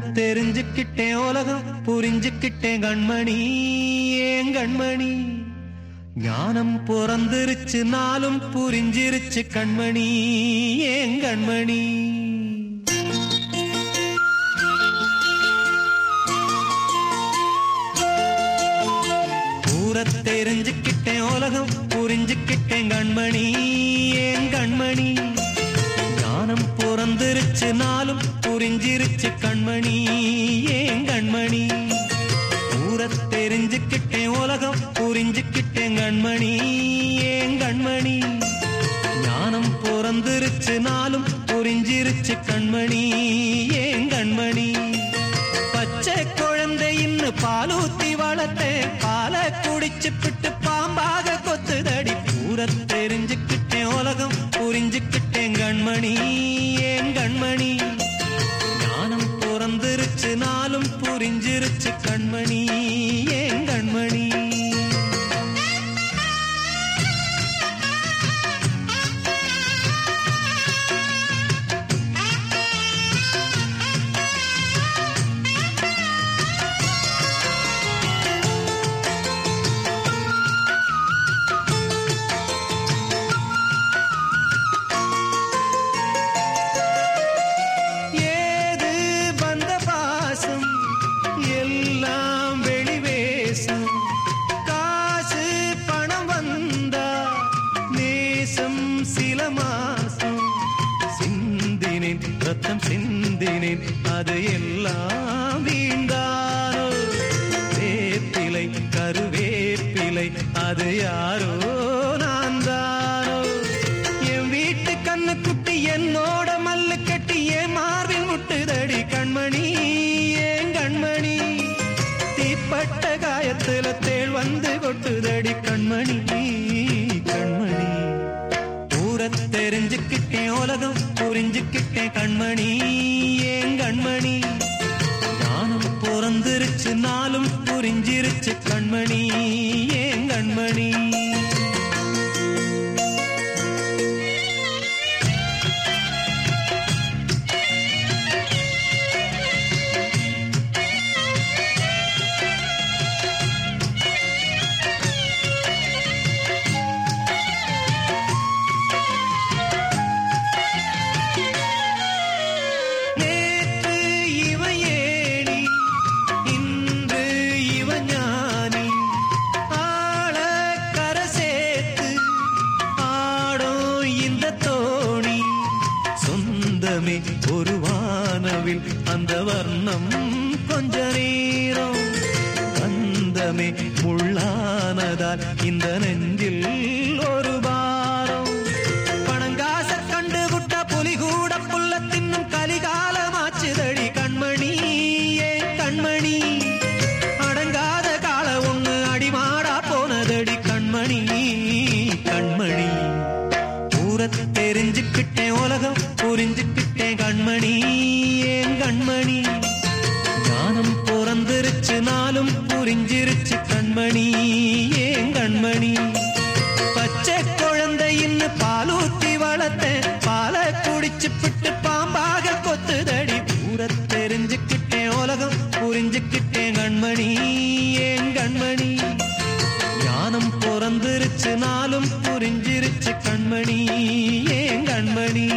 தெரிஞ்சுக்கிட்டேன் உலகம் புரிஞ்சுக்கிட்டேன் கண்மணி ஏன் கண்மணி? ஞானம் பிறந்திருச்சு நாளும் புரிஞ்சிருச்சு கண்மணி ஏன் கண்மணி? தெரிஞ்சுக்கிட்டேன் உலகம் புரிஞ்சுக்கிட்டேன் கண்மணி ஏன் கண்மணி? பிறந்திருச்சு நாளும் புரிஞ்சிருச்சு கண்மணி. ஏன் கண்மணி? ஊர தெரிஞ்சுக்கிட்டேன் உலகம் புரிஞ்சுக்கிட்டேன் கண்மணி. ஏன் கண்மணி? ஞானம் பிறந்துருச்சு நாளும் புரிஞ்சிருச்சு கண்மணி. ஏன் கண்மணி? பச்சை குழந்தை இன்னும் பாலூத்தி வளர்த்தேன். பாலை குடிச்சு பிட்டு பாம்பாக கொத்துதடி. பூர புரிஞ்சிருச்சு கண்மணி கண்மணி. ரத்தம் சிந்தினேன் அது எல்லாம் வீண்டாரோ வேப்பிலை கருவேப்பிலை அது யாரோ நான் தானோ என் வீட்டு கண்ணு குட்டி என்னோட மல்லு கட்டி என் மார்பில் முட்டுதடி கண்மணி ஏன் கண்மணி. தீப்பட்ட காயத்துல தேள் வந்து கொட்டுதடி கண்மணி. கண்மணி ஏன் கண்மணி? ஞானம் பிறந்திருச்சு நாளும் புரிஞ்சிருச்சு கண்மணி ஏன் கண்மணி? ஒரு வானவில் அந்த வர்ணம் கொஞ்ச நேரம். கந்தமே முள்ளானதால் இந்த நெஞ்சில் நாளும் புரிஞ்சிருச்சு கண்மணி. ஏன் கண்மணி? பச்சை குழந்தை இன்னும் பாலூத்தி வளர்த்த பால குடிச்சு பிட்டு பாம்பாக கொத்துதடி. பூர தெரிஞ்சுக்கிட்டேன் உலகம் புரிஞ்சுக்கிட்டேன் கண்மணி. ஏன் கண்மணி? ஞானம் பிறந்துருச்சு நாளும் புரிஞ்சிருச்சு கண்மணி. ஏன் கண்மணி?